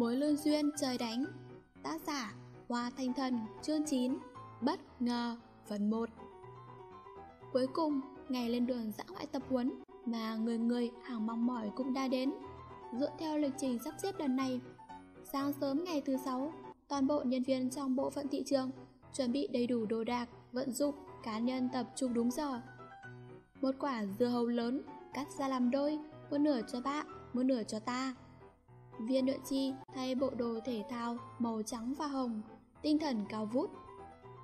Mối lương duyên trời đánh Tác giả Hoa Thanh Thần Chương 9 Bất ngờ Phần 1 Cuối cùng, ngày lên đường dã ngoại tập huấn mà người người hàng mong mỏi cũng đã đến. Dựa theo lịch trình sắp xếp lần này, sáng sớm ngày thứ sáu, toàn bộ nhân viên trong bộ phận thị trường chuẩn bị đầy đủ đồ đạc, vận dụng, cá nhân tập trung đúng giờ. Một quả dưa hấu lớn, cắt ra làm đôi, một nửa cho bạn, một nửa cho ta. Viên luyện chi thay bộ đồ thể thao màu trắng và hồng, tinh thần cao vút.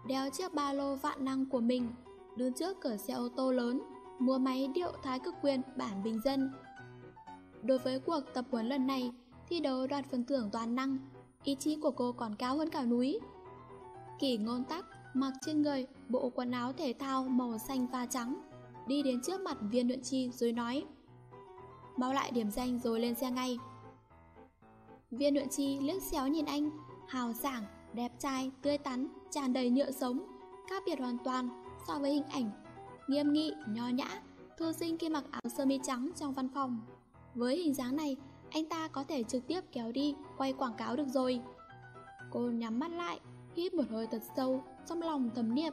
Đeo chiếc ba lô vạn năng của mình, đứng trước cửa xe ô tô lớn, mua máy điệu thái cực quyền bản bình dân. Đối với cuộc tập huấn lần này, thi đấu đoạt phần thưởng toàn năng, ý chí của cô còn cao hơn cả núi. Kỷ ngôn tắc mặc trên người bộ quần áo thể thao màu xanh và trắng, đi đến trước mặt viên luyện chi rồi nói Báo lại điểm danh rồi lên xe ngay. Viên luyện chi liếc xéo nhìn anh, hào sảng, đẹp trai, tươi tắn, tràn đầy nhựa sống, khác biệt hoàn toàn so với hình ảnh nghiêm nghị, nho nhã, thư sinh khi mặc áo sơ mi trắng trong văn phòng. Với hình dáng này, anh ta có thể trực tiếp kéo đi, quay quảng cáo được rồi. Cô nhắm mắt lại, hít một hơi thật sâu, trong lòng thầm niệm.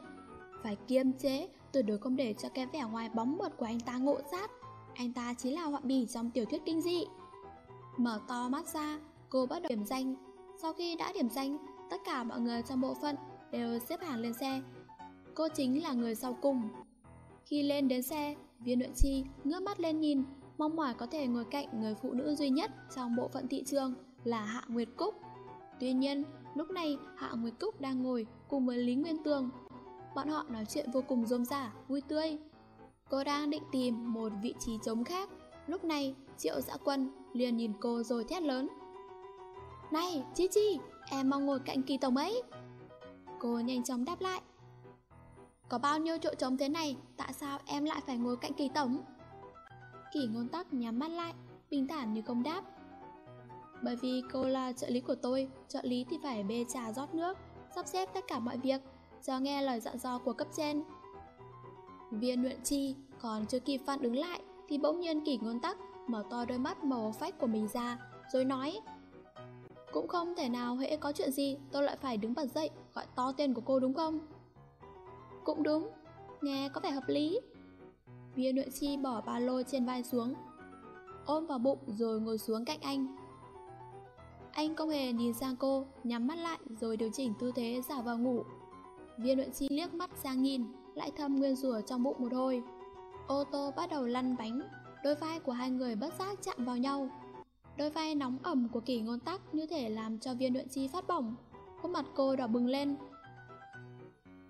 Phải kiềm chế, tuyệt đối không để cho cái vẻ ngoài bóng mượt của anh ta ngộ sát. Anh ta chỉ là họa bì trong tiểu thuyết kinh dị. Mở to mắt ra, cô bắt đầu điểm danh. Sau khi đã điểm danh, tất cả mọi người trong bộ phận đều xếp hàng lên xe. Cô chính là người sau cùng. Khi lên đến xe, viên luyện chi ngước mắt lên nhìn, mong mỏi có thể ngồi cạnh người phụ nữ duy nhất trong bộ phận thị trường là Hạ Nguyệt Cúc. Tuy nhiên, lúc này Hạ Nguyệt Cúc đang ngồi cùng với Lý Nguyên Tường. Bọn họ nói chuyện vô cùng rôm rả, vui tươi. Cô đang định tìm một vị trí trống khác. Lúc này, Triệu Dã Quân liền nhìn cô rồi thét lớn. Này, Chi Chi, em mong ngồi cạnh kỳ tổng ấy. Cô nhanh chóng đáp lại. Có bao nhiêu chỗ trống thế này, tại sao em lại phải ngồi cạnh kỳ tổng? Kỳ ngôn tắc nhắm mắt lại, bình thản như không đáp. Bởi vì cô là trợ lý của tôi, trợ lý thì phải bê trà rót nước, sắp xếp tất cả mọi việc, do nghe lời dặn dò của cấp trên. Viên luyện chi còn chưa kịp phản ứng lại thì bỗng nhiên kỳ ngôn tắc mở to đôi mắt màu phách của mình ra, rồi nói cũng không thể nào hễ có chuyện gì tôi lại phải đứng bật dậy gọi to tên của cô đúng không? Cũng đúng, nghe có vẻ hợp lý. Viên luyện chi bỏ ba lô trên vai xuống, ôm vào bụng rồi ngồi xuống cạnh anh. Anh không hề nhìn sang cô, nhắm mắt lại rồi điều chỉnh tư thế giả vào ngủ. Viên luyện chi liếc mắt sang nhìn, lại thâm nguyên rủa trong bụng một hồi. Ô tô bắt đầu lăn bánh, đôi vai của hai người bất giác chạm vào nhau. Đôi vai nóng ẩm của kỷ ngôn tắc như thể làm cho viên luyện chi phát bỏng. Khuôn mặt cô đỏ bừng lên,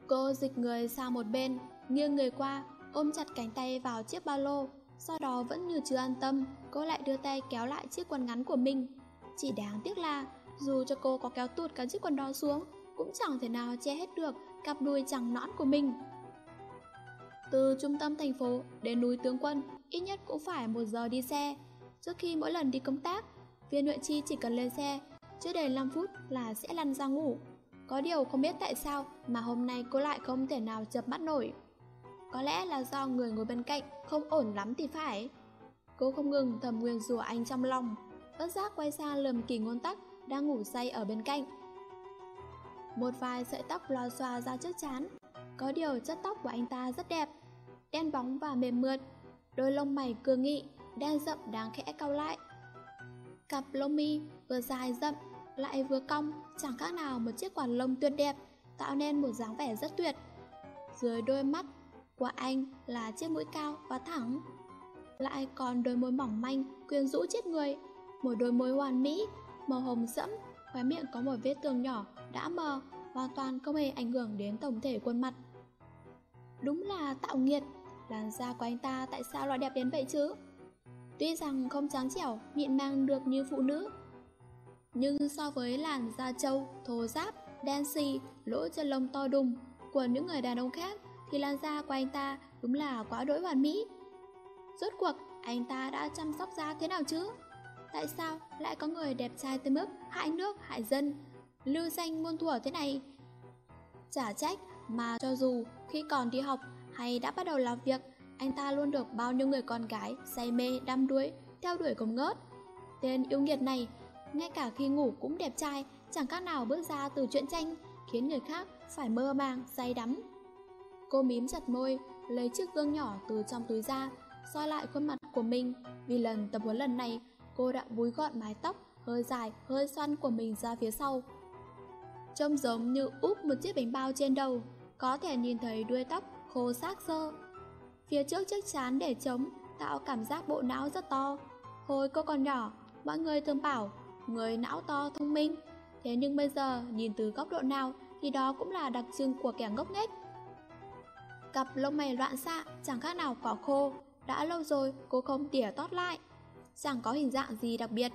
Cô dịch người sang một bên, nghiêng người qua, ôm chặt cánh tay vào chiếc ba lô. Sau đó vẫn như chưa an tâm, cô lại đưa tay kéo lại chiếc quần ngắn của mình. Chỉ đáng tiếc là, dù cho cô có kéo tuột cả chiếc quần đó xuống, cũng chẳng thể nào che hết được cặp đuôi trắng nõn của mình. Từ trung tâm thành phố đến núi tướng quân, ít nhất cũng phải một giờ đi xe. Trước khi mỗi lần đi công tác, viên huyện chi chỉ cần lên xe, chưa đầy 5 phút là sẽ lăn ra ngủ. Có điều không biết tại sao mà hôm nay cô lại không thể nào chập mắt nổi. Có lẽ là do người ngồi bên cạnh không ổn lắm thì phải. Cô không ngừng thầm nguyên rủa anh trong lòng, bất giác quay sang lườm kỳ ngôn tắc đang ngủ say ở bên cạnh. Một vài sợi tóc lo xoa ra trước chán, có điều chất tóc của anh ta rất đẹp, đen bóng và mềm mượt, đôi lông mày cương nghị, đen rậm đáng khẽ cau lại. Cặp lông mi vừa dài rậm lại vừa cong, chẳng khác nào một chiếc quạt lông tuyệt đẹp, tạo nên một dáng vẻ rất tuyệt. Dưới đôi mắt của anh là chiếc mũi cao và thẳng. Lại còn đôi môi mỏng manh, quyến rũ chết người, một đôi môi hoàn mỹ, màu hồng sẫm, khóe miệng có một vết tường nhỏ, đã mờ, hoàn toàn không hề ảnh hưởng đến tổng thể khuôn mặt. Đúng là tạo nghiệt, làn da của anh ta tại sao lại đẹp đến vậy chứ? Tuy rằng không trắng trẻo, mịn mang được như phụ nữ, nhưng so với làn da trâu, thô ráp, đen xì, lỗ chân lông to đùng của những người đàn ông khác thì làn da của anh ta đúng là quá đỗi hoàn mỹ. Rốt cuộc, anh ta đã chăm sóc da thế nào chứ? Tại sao lại có người đẹp trai tới mức hại nước, hại dân, lưu danh muôn thuở thế này? Chả trách mà cho dù khi còn đi học hay đã bắt đầu làm việc, anh ta luôn được bao nhiêu người con gái say mê, đắm đuối, theo đuổi không ngớt. Tên yêu nghiệt này ngay cả khi ngủ cũng đẹp trai, chẳng khác nào bước ra từ chuyện tranh, khiến người khác phải mơ màng, say đắm. Cô mím chặt môi, lấy chiếc gương nhỏ từ trong túi ra, soi lại khuôn mặt của mình. Vì lần tập huấn lần này, cô đã búi gọn mái tóc, hơi dài, hơi xoăn của mình ra phía sau. Trông giống như úp một chiếc bánh bao trên đầu, có thể nhìn thấy đuôi tóc khô xác sơ. Phía trước chiếc chán để chống tạo cảm giác bộ não rất to. Hồi cô còn nhỏ, mọi người thường bảo, người não to thông minh. Thế nhưng bây giờ, nhìn từ góc độ nào, thì đó cũng là đặc trưng của kẻ ngốc nghếch. Cặp lông mày loạn xạ, chẳng khác nào cỏ khô, đã lâu rồi cô không tỉa tót lại. Chẳng có hình dạng gì đặc biệt,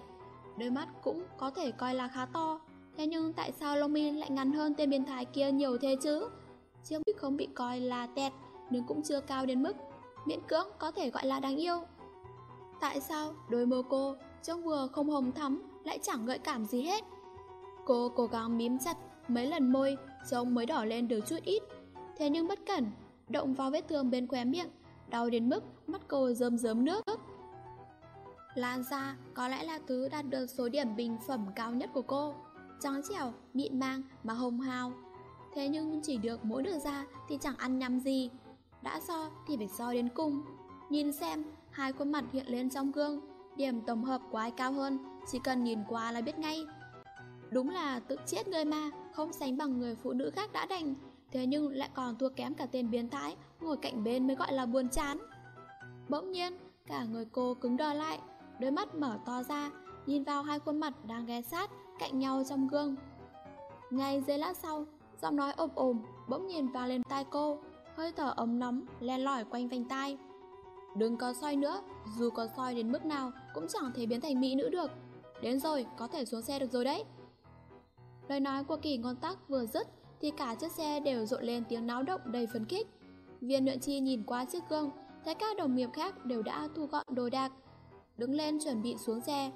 đôi mắt cũng có thể coi là khá to. Thế nhưng tại sao lông mi lại ngắn hơn tên biến thái kia nhiều thế chứ? Chiếc bích không bị coi là tẹt, nhưng cũng chưa cao đến mức miễn cưỡng có thể gọi là đáng yêu. Tại sao đôi môi cô trông vừa không hồng thắm lại chẳng gợi cảm gì hết? Cô cố gắng mím chặt mấy lần môi trông mới đỏ lên được chút ít. Thế nhưng bất cẩn, động vào vết thương bên khóe miệng, đau đến mức mắt cô rơm rớm nước. Lan ra có lẽ là thứ đạt được số điểm bình phẩm cao nhất của cô. Trắng trẻo, mịn mang mà hồng hào. Thế nhưng chỉ được mỗi nửa ra thì chẳng ăn nhắm gì. Đã so thì phải so đến cùng. Nhìn xem, hai khuôn mặt hiện lên trong gương, điểm tổng hợp của ai cao hơn, chỉ cần nhìn qua là biết ngay. Đúng là tự chết người mà, không sánh bằng người phụ nữ khác đã đành, thế nhưng lại còn thua kém cả tên biến thái, ngồi cạnh bên mới gọi là buồn chán. Bỗng nhiên, cả người cô cứng đờ lại, đôi mắt mở to ra, nhìn vào hai khuôn mặt đang ghé sát cạnh nhau trong gương. Ngay giây lát sau, giọng nói ồm ồm bỗng nhìn vào lên tai cô, hơi thở ấm nóng len lỏi quanh vành tai. Đừng có soi nữa, dù có soi đến mức nào cũng chẳng thể biến thành mỹ nữ được. Đến rồi, có thể xuống xe được rồi đấy. Lời nói của kỳ ngôn tắc vừa dứt thì cả chiếc xe đều rộn lên tiếng náo động đầy phấn khích. Viên nhuận chi nhìn qua chiếc gương, thấy các đồng nghiệp khác đều đã thu gọn đồ đạc, đứng lên chuẩn bị xuống xe.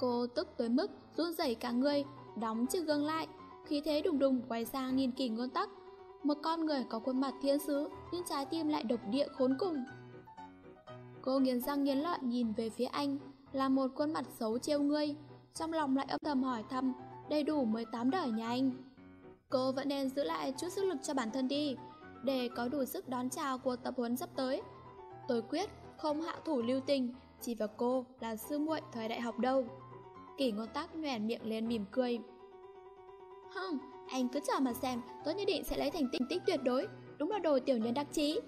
Cô tức tới mức run rẩy cả người, đóng chiếc gương lại, khí thế đùng đùng quay sang nhìn kỳ ngôn tắc. Một con người có khuôn mặt thiên sứ, nhưng trái tim lại độc địa khốn cùng. Cô nghiến răng nghiến lợi nhìn về phía anh, là một khuôn mặt xấu trêu ngươi, trong lòng lại âm thầm hỏi thăm, đầy đủ 18 đời nhà anh. Cô vẫn nên giữ lại chút sức lực cho bản thân đi, để có đủ sức đón chào cuộc tập huấn sắp tới. Tôi quyết không hạ thủ lưu tình, chỉ vào cô là sư muội thời đại học đâu. Kỷ ngôn tắc nhoẻn miệng lên mỉm cười. không anh cứ chờ mà xem, tôi nhất định sẽ lấy thành tích tuyệt đối, đúng là đồ tiểu nhân đắc chí.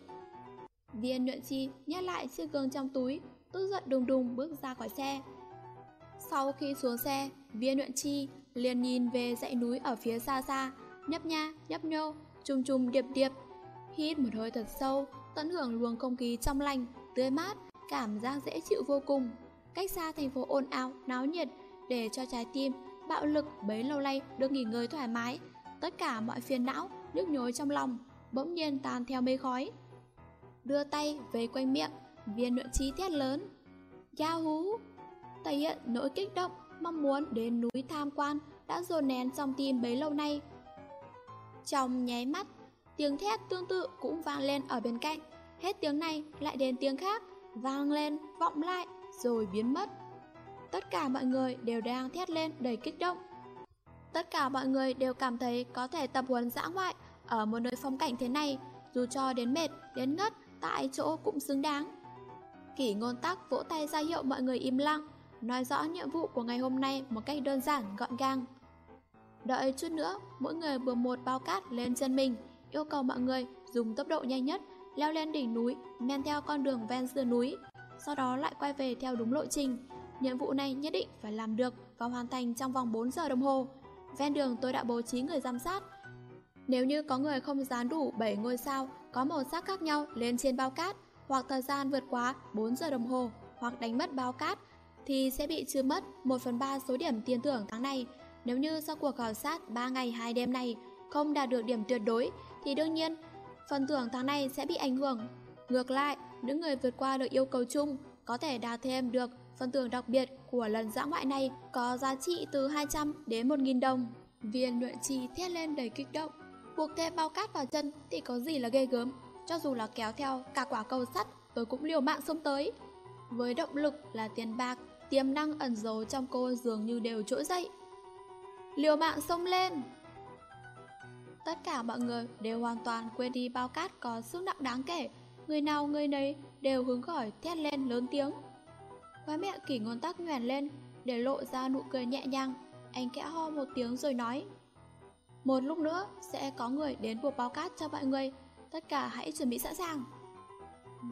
Viên nhuận chi nhét lại chiếc gương trong túi, tức giận đùng đùng bước ra khỏi xe. Sau khi xuống xe, viên nhuận chi liền nhìn về dãy núi ở phía xa xa, nhấp nha, nhấp nhô, chùm chùm điệp điệp. Hít một hơi thật sâu, tận hưởng luồng không khí trong lành, tươi mát, cảm giác dễ chịu vô cùng. Cách xa thành phố ồn ào, náo nhiệt, để cho trái tim, bạo lực bấy lâu nay được nghỉ ngơi thoải mái. Tất cả mọi phiền não, nhức nhối trong lòng, bỗng nhiên tan theo mây khói. Đưa tay về quanh miệng, viên luyện trí thét lớn. Yahoo! Thể hiện nỗi kích động, mong muốn đến núi tham quan đã dồn nén trong tim bấy lâu nay. Trong nháy mắt, tiếng thét tương tự cũng vang lên ở bên cạnh. Hết tiếng này lại đến tiếng khác, vang lên, vọng lại, rồi biến mất. Tất cả mọi người đều đang thét lên đầy kích động. Tất cả mọi người đều cảm thấy có thể tập huấn dã ngoại ở một nơi phong cảnh thế này, dù cho đến mệt, đến ngất, tại chỗ cũng xứng đáng. Kỷ ngôn tắc vỗ tay ra hiệu mọi người im lặng, nói rõ nhiệm vụ của ngày hôm nay một cách đơn giản, gọn gàng. Đợi chút nữa, mỗi người bừa một bao cát lên chân mình, yêu cầu mọi người dùng tốc độ nhanh nhất leo lên đỉnh núi, men theo con đường ven sườn núi, sau đó lại quay về theo đúng lộ trình. Nhiệm vụ này nhất định phải làm được và hoàn thành trong vòng 4 giờ đồng hồ. Ven đường tôi đã bố trí người giám sát. Nếu như có người không dán đủ 7 ngôi sao có màu sắc khác nhau lên trên bao cát, hoặc thời gian vượt quá 4 giờ đồng hồ, hoặc đánh mất bao cát, thì sẽ bị trừ mất 1 phần 3 số điểm tiền thưởng tháng này. Nếu như sau cuộc khảo sát 3 ngày 2 đêm này không đạt được điểm tuyệt đối, thì đương nhiên phần thưởng tháng này sẽ bị ảnh hưởng. Ngược lại, những người vượt qua được yêu cầu chung có thể đạt thêm được phần thưởng đặc biệt của lần dã ngoại này có giá trị từ 200 đến 1.000 đồng. Viên luyện trì thét lên đầy kích động. Buộc thêm bao cát vào chân thì có gì là ghê gớm, cho dù là kéo theo cả quả cầu sắt tôi cũng liều mạng xông tới. Với động lực là tiền bạc, tiềm năng ẩn giấu trong cô dường như đều trỗi dậy. Liều mạng xông lên! Tất cả mọi người đều hoàn toàn quên đi bao cát có sức nặng đáng kể, người nào người nấy đều hướng khỏi thét lên lớn tiếng. Khóe mẹ kỷ ngón tắc nhoèn lên, để lộ ra nụ cười nhẹ nhàng, anh kẽ ho một tiếng rồi nói. Một lúc nữa sẽ có người đến buộc bao cát cho mọi người, tất cả hãy chuẩn bị sẵn sàng.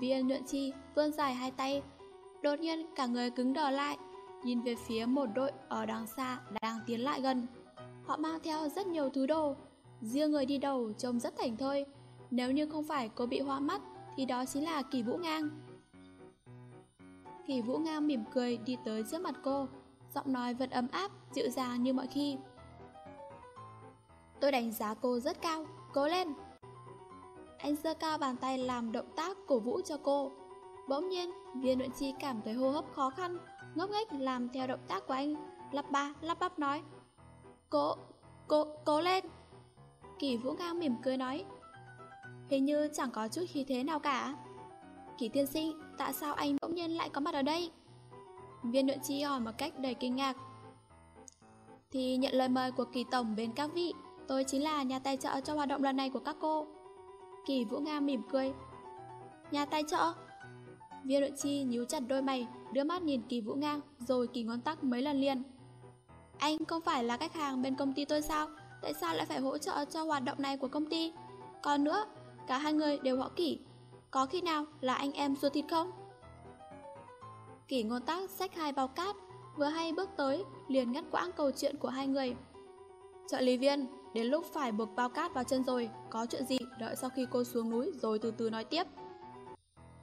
Viên nhuận chi vươn dài hai tay, đột nhiên cả người cứng đờ lại, nhìn về phía một đội ở đằng xa đang tiến lại gần. Họ mang theo rất nhiều thứ đồ, riêng người đi đầu trông rất thảnh thơi. Nếu như không phải cô bị hoa mắt thì đó chính là Kỳ Vũ Ngang thì Vũ Ngang mỉm cười đi tới trước mặt cô, giọng nói vẫn ấm áp, dịu dàng như mọi khi. Tôi đánh giá cô rất cao, cố lên! Anh giơ cao bàn tay làm động tác cổ vũ cho cô. Bỗng nhiên, viên luyện chi cảm thấy hô hấp khó khăn, ngốc nghếch làm theo động tác của anh, lắp ba, lắp bắp nói. Cố, cố, cố lên! Kỳ Vũ Ngang mỉm cười nói. Hình như chẳng có chút khí thế nào cả. Kỳ tiên sinh, tại sao anh bỗng nhiên lại có mặt ở đây? Viên luyện chi hỏi một cách đầy kinh ngạc. Thì nhận lời mời của kỳ tổng bên các vị, tôi chính là nhà tài trợ cho hoạt động lần này của các cô. Kỳ Vũ Nga mỉm cười. Nhà tài trợ? Viên luyện chi nhíu chặt đôi mày, đưa mắt nhìn Kỳ Vũ nga, rồi kỳ ngón tắc mấy lần liền. Anh không phải là khách hàng bên công ty tôi sao? Tại sao lại phải hỗ trợ cho hoạt động này của công ty? Còn nữa, cả hai người đều họ kỷ. Có khi nào là anh em ruột thịt không? Kỷ ngôn Tắc xách hai bao cát, vừa hay bước tới, liền ngắt quãng câu chuyện của hai người. Trợ lý viên, đến lúc phải buộc bao cát vào chân rồi, có chuyện gì đợi sau khi cô xuống núi rồi từ từ nói tiếp.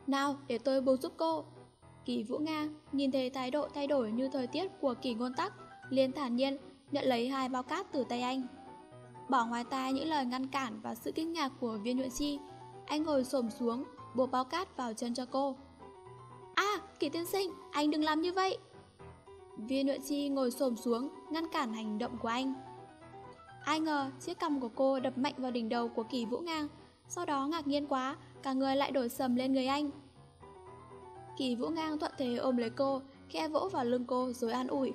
Nào, để tôi buộc giúp cô. Kỳ Vũ Nga nhìn thấy thái độ thay đổi như thời tiết của kỳ ngôn tắc, liền thản nhiên nhận lấy hai bao cát từ tay anh. Bỏ ngoài tai những lời ngăn cản và sự kinh ngạc của viên nhuận chi, anh ngồi xổm xuống, buộc bao cát vào chân cho cô. À, kỳ tiên sinh, anh đừng làm như vậy. Viên nội chi ngồi xổm xuống, ngăn cản hành động của anh. Ai ngờ chiếc cằm của cô đập mạnh vào đỉnh đầu của kỳ vũ ngang, sau đó ngạc nhiên quá, cả người lại đổi sầm lên người anh. Kỳ vũ ngang thuận thế ôm lấy cô, khe vỗ vào lưng cô rồi an ủi.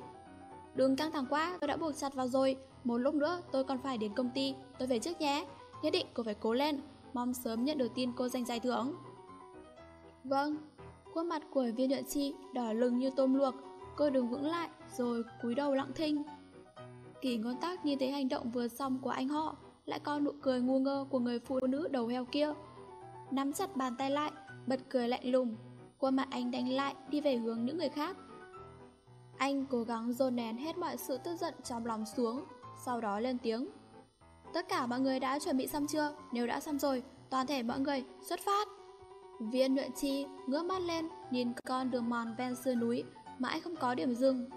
Đừng căng thẳng quá, tôi đã buộc chặt vào rồi, một lúc nữa tôi còn phải đến công ty, tôi về trước nhé. Nhất định cô phải cố lên, mong sớm nhận được tin cô giành giải thưởng. Vâng, khuôn mặt của viên nhuận chi đỏ lừng như tôm luộc, cô đứng vững lại rồi cúi đầu lặng thinh. Kỳ ngón tác nhìn thấy hành động vừa xong của anh họ, lại có nụ cười ngu ngơ của người phụ nữ đầu heo kia. Nắm chặt bàn tay lại, bật cười lạnh lùng, khuôn mặt anh đánh lại đi về hướng những người khác. Anh cố gắng dồn nén hết mọi sự tức giận trong lòng xuống, sau đó lên tiếng. Tất cả mọi người đã chuẩn bị xong chưa? Nếu đã xong rồi, toàn thể mọi người xuất phát. Viên luyện chi ngước mắt lên, nhìn con đường mòn ven sườn núi, mãi không có điểm dừng.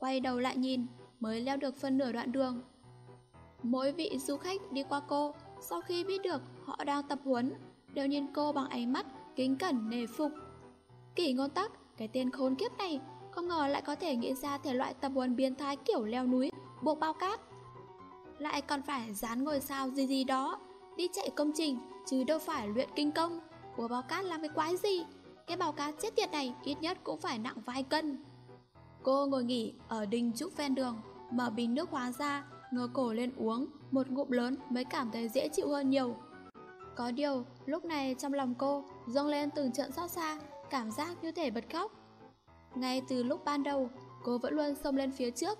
Quay đầu lại nhìn, mới leo được phân nửa đoạn đường. Mỗi vị du khách đi qua cô, sau khi biết được họ đang tập huấn, đều nhìn cô bằng ánh mắt kính cẩn nề phục. Kỷ ngôn tắc, cái tên khốn kiếp này, không ngờ lại có thể nghĩ ra thể loại tập huấn biến thái kiểu leo núi, buộc bao cát. Lại còn phải dán ngôi sao gì gì đó, đi chạy công trình, chứ đâu phải luyện kinh công. của bao cát làm cái quái gì? Cái bao cát chết tiệt này ít nhất cũng phải nặng vài cân. Cô ngồi nghỉ ở đình trúc ven đường, mở bình nước hóa ra, ngửa cổ lên uống, một ngụm lớn mới cảm thấy dễ chịu hơn nhiều. Có điều, lúc này trong lòng cô dâng lên từng trận xót xa, cảm giác như thể bật khóc. Ngay từ lúc ban đầu, cô vẫn luôn xông lên phía trước.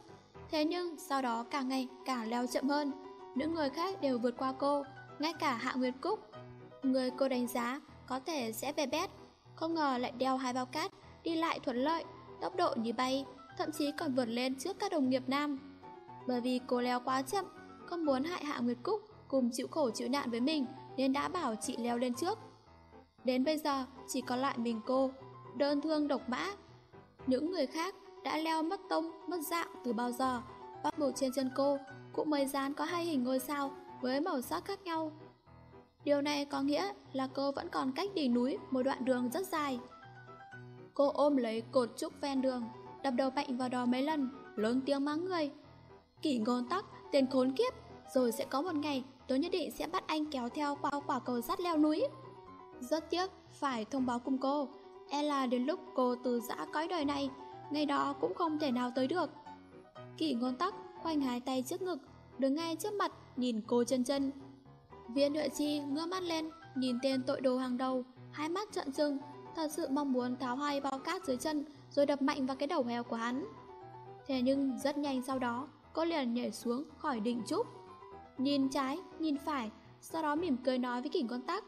Thế nhưng sau đó càng ngày càng leo chậm hơn. Những người khác đều vượt qua cô, ngay cả Hạ Nguyệt Cúc. Người cô đánh giá có thể sẽ về bét, không ngờ lại đeo hai bao cát, đi lại thuận lợi, tốc độ như bay, thậm chí còn vượt lên trước các đồng nghiệp nam. Bởi vì cô leo quá chậm, không muốn hại Hạ Nguyệt Cúc cùng chịu khổ chịu nạn với mình nên đã bảo chị leo lên trước. Đến bây giờ chỉ còn lại mình cô, đơn thương độc mã. Những người khác đã leo mất tông, mất dạng từ bao giờ, bắt buộc trên chân cô cũng mới dán có hai hình ngôi sao với màu sắc khác nhau. Điều này có nghĩa là cô vẫn còn cách đỉnh núi một đoạn đường rất dài. Cô ôm lấy cột trúc ven đường, đập đầu mạnh vào đó mấy lần, lớn tiếng mắng người. Kỷ ngôn tắc, tên khốn kiếp, rồi sẽ có một ngày tôi nhất định sẽ bắt anh kéo theo qua quả cầu sắt leo núi. Rất tiếc, phải thông báo cùng cô, e là đến lúc cô từ giã cõi đời này, ngày đó cũng không thể nào tới được. Kỷ ngôn tắc khoanh hai tay trước ngực, đứng ngay trước mặt, nhìn cô chân chân. Viên huệ chi ngước mắt lên, nhìn tên tội đồ hàng đầu, hai mắt trợn trừng, thật sự mong muốn tháo hai bao cát dưới chân, rồi đập mạnh vào cái đầu heo của hắn. Thế nhưng rất nhanh sau đó, cô liền nhảy xuống khỏi đỉnh trúc. Nhìn trái, nhìn phải, sau đó mỉm cười nói với kỷ ngôn tắc.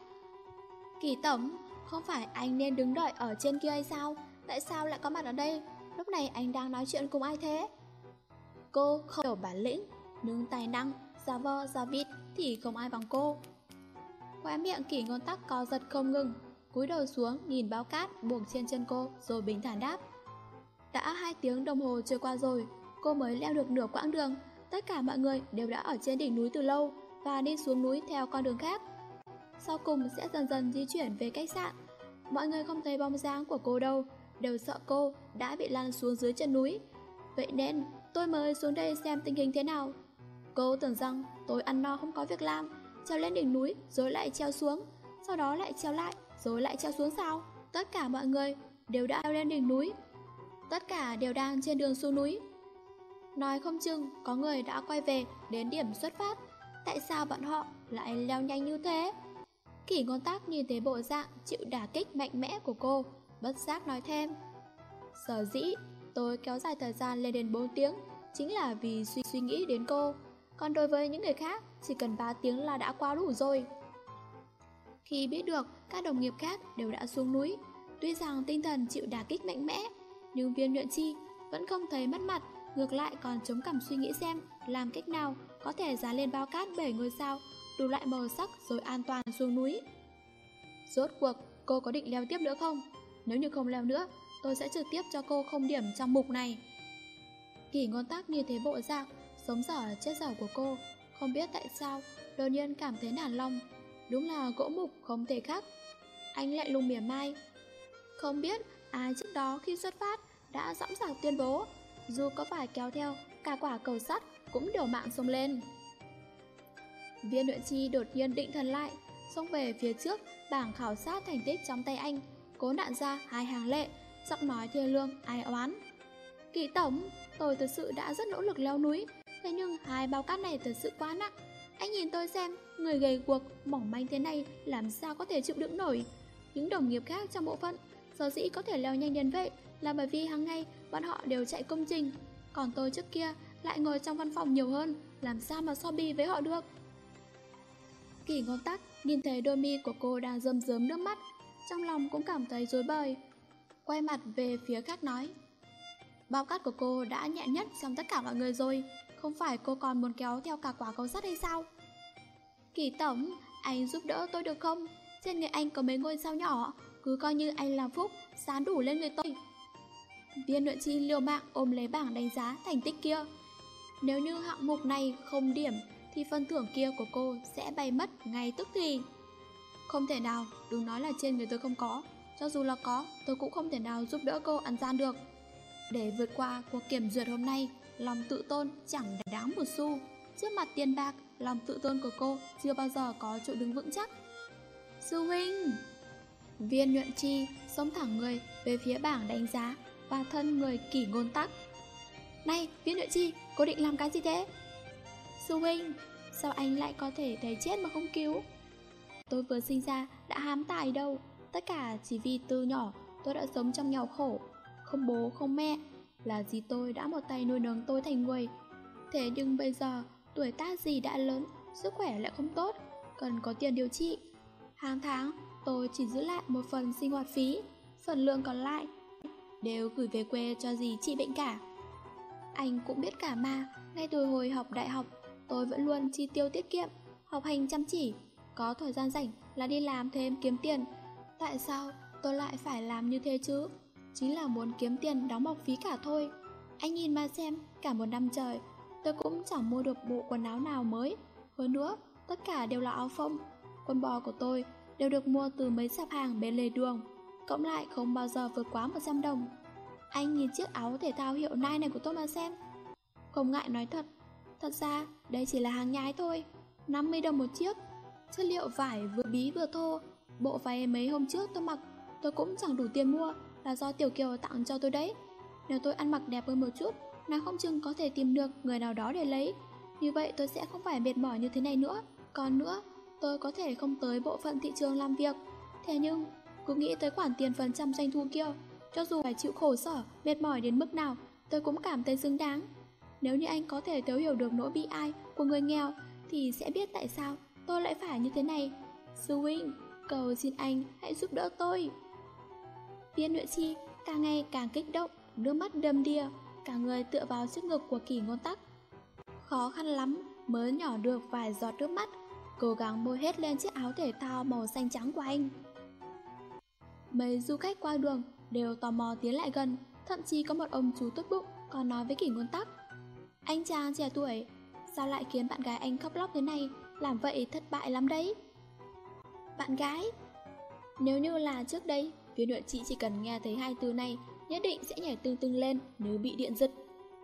Kỷ tổng, không phải anh nên đứng đợi ở trên kia hay sao? Tại sao lại có mặt ở đây? Lúc này anh đang nói chuyện cùng ai thế? Cô không hiểu bản lĩnh, nương tài năng, giả vờ, giả vịt thì không ai bằng cô. Khóe miệng kỷ ngôn tắc co giật không ngừng, cúi đầu xuống nhìn bao cát buộc trên chân cô rồi bình thản đáp. Đã hai tiếng đồng hồ trôi qua rồi, cô mới leo được nửa quãng đường. Tất cả mọi người đều đã ở trên đỉnh núi từ lâu và đi xuống núi theo con đường khác. Sau cùng sẽ dần dần di chuyển về khách sạn. Mọi người không thấy bóng dáng của cô đâu, đều sợ cô đã bị lăn xuống dưới chân núi. Vậy nên tôi mới xuống đây xem tình hình thế nào. Cô tưởng rằng tôi ăn no không có việc làm, trèo lên đỉnh núi rồi lại treo xuống, sau đó lại treo lại rồi lại treo xuống sao? Tất cả mọi người đều đã leo lên đỉnh núi. Tất cả đều đang trên đường xuống núi. Nói không chừng có người đã quay về đến điểm xuất phát. Tại sao bọn họ lại leo nhanh như thế? Kỷ ngôn tác nhìn thấy bộ dạng chịu đả kích mạnh mẽ của cô, bất giác nói thêm. Sở dĩ, tôi kéo dài thời gian lên đến 4 tiếng, chính là vì suy, suy nghĩ đến cô. Còn đối với những người khác, chỉ cần 3 tiếng là đã quá đủ rồi. Khi biết được các đồng nghiệp khác đều đã xuống núi, tuy rằng tinh thần chịu đả kích mạnh mẽ, nhưng viên luyện chi vẫn không thấy mất mặt, ngược lại còn chống cằm suy nghĩ xem làm cách nào có thể dán lên bao cát bảy ngôi sao, đủ lại màu sắc rồi an toàn xuống núi. Rốt cuộc, cô có định leo tiếp nữa không? Nếu như không leo nữa, tôi sẽ trực tiếp cho cô không điểm trong mục này. Kỳ ngôn tắc như thế bộ dạng, sống dở chết dở của cô, không biết tại sao, đột nhiên cảm thấy nản lòng. Đúng là gỗ mục không thể khắc. Anh lại lùng mỉa mai. Không biết ai trước đó khi xuất phát đã dõng dạc tuyên bố, dù có phải kéo theo cả quả cầu sắt cũng đều mạng xông lên. Viên luyện chi đột nhiên định thần lại, xông về phía trước bảng khảo sát thành tích trong tay anh, cố nạn ra hai hàng lệ, giọng nói thê lương ai oán. Kỳ tổng, tôi thật sự đã rất nỗ lực leo núi, thế nhưng hai bao cát này thật sự quá nặng. Anh nhìn tôi xem, người gầy guộc, mỏng manh thế này làm sao có thể chịu đựng nổi. Những đồng nghiệp khác trong bộ phận, sở dĩ có thể leo nhanh đến vậy là bởi vì hàng ngày bọn họ đều chạy công trình. Còn tôi trước kia lại ngồi trong văn phòng nhiều hơn, làm sao mà so bì với họ được. Kỳ ngón tắc nhìn thấy đôi mi của cô đang rơm rớm nước mắt, trong lòng cũng cảm thấy rối bời. Quay mặt về phía khác nói, bao cát của cô đã nhẹ nhất trong tất cả mọi người rồi, không phải cô còn muốn kéo theo cả quả cầu sắt hay sao? Kỳ tổng, anh giúp đỡ tôi được không? Trên người anh có mấy ngôi sao nhỏ, cứ coi như anh làm phúc, sán đủ lên người tôi. Viên luyện chi liều mạng ôm lấy bảng đánh giá thành tích kia. Nếu như hạng mục này không điểm thì phần thưởng kia của cô sẽ bay mất ngay tức thì. Không thể nào, đừng nói là trên người tôi không có, cho dù là có, tôi cũng không thể nào giúp đỡ cô ăn gian được. Để vượt qua cuộc kiểm duyệt hôm nay, lòng tự tôn chẳng đáng một xu. Trước mặt tiền bạc, lòng tự tôn của cô chưa bao giờ có chỗ đứng vững chắc. Sư huynh! Viên nhuận chi sống thẳng người về phía bảng đánh giá và thân người kỷ ngôn tắc. Này, viên nhuận chi, cô định làm cái gì thế? Sư huynh, sao anh lại có thể thấy chết mà không cứu? Tôi vừa sinh ra đã hám tài đâu, tất cả chỉ vì từ nhỏ tôi đã sống trong nghèo khổ, không bố không mẹ, là gì tôi đã một tay nuôi nấng tôi thành người. Thế nhưng bây giờ, tuổi tác gì đã lớn, sức khỏe lại không tốt, cần có tiền điều trị. Hàng tháng, tôi chỉ giữ lại một phần sinh hoạt phí, phần lương còn lại đều gửi về quê cho gì trị bệnh cả. Anh cũng biết cả mà, ngay từ hồi học đại học, tôi vẫn luôn chi tiêu tiết kiệm, học hành chăm chỉ, có thời gian rảnh là đi làm thêm kiếm tiền. Tại sao tôi lại phải làm như thế chứ? Chính là muốn kiếm tiền đóng học phí cả thôi. Anh nhìn mà xem, cả một năm trời, tôi cũng chẳng mua được bộ quần áo nào mới. Hơn nữa, tất cả đều là áo phông. Quần bò của tôi đều được mua từ mấy sạp hàng bên lề đường. Cộng lại không bao giờ vượt quá 100 đồng. Anh nhìn chiếc áo thể thao hiệu Nike này của tôi mà xem. Không ngại nói thật, thật ra đây chỉ là hàng nhái thôi. 50 đồng một chiếc. Chất liệu vải vừa bí vừa thô. Bộ váy mấy hôm trước tôi mặc, tôi cũng chẳng đủ tiền mua, là do Tiểu Kiều tặng cho tôi đấy. Nếu tôi ăn mặc đẹp hơn một chút, nàng không chừng có thể tìm được người nào đó để lấy. Như vậy tôi sẽ không phải mệt mỏi như thế này nữa. Còn nữa, tôi có thể không tới bộ phận thị trường làm việc. Thế nhưng, cứ nghĩ tới khoản tiền phần trăm doanh thu kia, cho dù phải chịu khổ sở, mệt mỏi đến mức nào, tôi cũng cảm thấy xứng đáng. Nếu như anh có thể thấu hiểu được nỗi bi ai của người nghèo, thì sẽ biết tại sao tôi lại phải như thế này. Sư huynh, cầu xin anh hãy giúp đỡ tôi. Viên Nguyễn Chi càng ngày càng kích động, nước mắt đầm đìa, cả người tựa vào trước ngực của kỳ ngôn tắc. Khó khăn lắm mới nhỏ được vài giọt nước mắt, cố gắng bôi hết lên chiếc áo thể thao màu xanh trắng của anh. Mấy du khách qua đường đều tò mò tiến lại gần, thậm chí có một ông chú tốt bụng còn nói với kỷ ngôn tắc. Anh chàng trẻ tuổi, sao lại khiến bạn gái anh khóc lóc thế này, làm vậy thất bại lắm đấy. Bạn gái Nếu như là trước đây, phía nội chị chỉ cần nghe thấy hai từ này, nhất định sẽ nhảy tương tương lên nếu bị điện giật.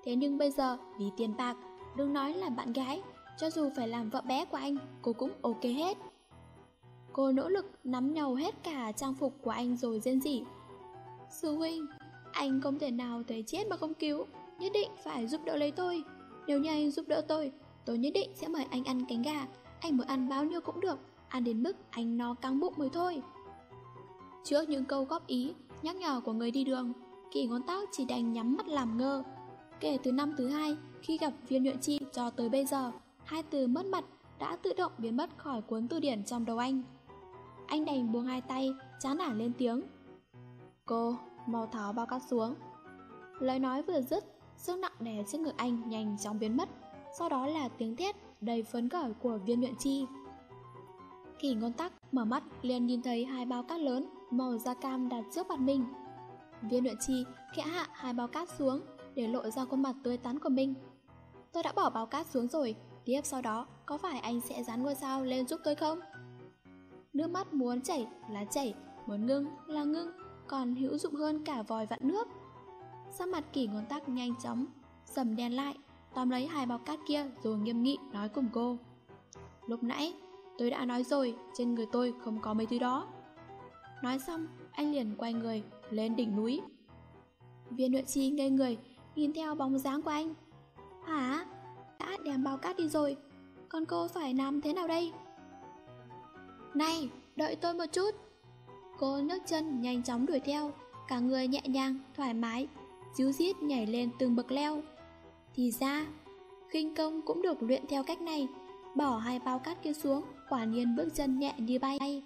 Thế nhưng bây giờ, vì tiền bạc, đừng nói là bạn gái, cho dù phải làm vợ bé của anh, cô cũng ok hết. Cô nỗ lực nắm nhau hết cả trang phục của anh rồi rên rỉ. Sư huynh, anh không thể nào thấy chết mà không cứu, nhất định phải giúp đỡ lấy tôi. Nếu như anh giúp đỡ tôi, tôi nhất định sẽ mời anh ăn cánh gà, anh muốn ăn bao nhiêu cũng được, ăn đến mức anh no căng bụng mới thôi. Trước những câu góp ý, nhắc nhở của người đi đường, kỳ ngón tác chỉ đành nhắm mắt làm ngơ. Kể từ năm thứ hai, khi gặp viên nhuận chi cho tới bây giờ, hai từ mất mặt đã tự động biến mất khỏi cuốn từ điển trong đầu anh. Anh đành buông hai tay, chán nản lên tiếng. Cô, mau tháo bao cát xuống. Lời nói vừa dứt, sức nặng đè trước ngực anh nhanh chóng biến mất, sau đó là tiếng thét đầy phấn khởi của viên nhuận chi. Kỳ ngôn tắc mở mắt liền nhìn thấy hai bao cát lớn màu da cam đặt trước mặt mình. Viên nhuận chi khẽ hạ hai bao cát xuống để lộ ra khuôn mặt tươi tắn của mình. Tôi đã bỏ bao cát xuống rồi, tiếp sau đó có phải anh sẽ dán ngôi sao lên giúp tôi không? Nước mắt muốn chảy là chảy, muốn ngưng là ngưng, còn hữu dụng hơn cả vòi vặn nước. Sắc mặt kỷ ngón tắc nhanh chóng, sầm đen lại, tóm lấy hai bao cát kia rồi nghiêm nghị nói cùng cô. Lúc nãy, tôi đã nói rồi, trên người tôi không có mấy thứ đó. Nói xong, anh liền quay người, lên đỉnh núi. Viên huyện chi ngây người, nhìn theo bóng dáng của anh. Hả? Đã đem bao cát đi rồi, còn cô phải làm thế nào đây? Này, đợi tôi một chút. Cô nhấc chân nhanh chóng đuổi theo, cả người nhẹ nhàng, thoải mái, díu dít nhảy lên từng bậc leo. Thì ra, khinh công cũng được luyện theo cách này, bỏ hai bao cát kia xuống, quả nhiên bước chân nhẹ như bay.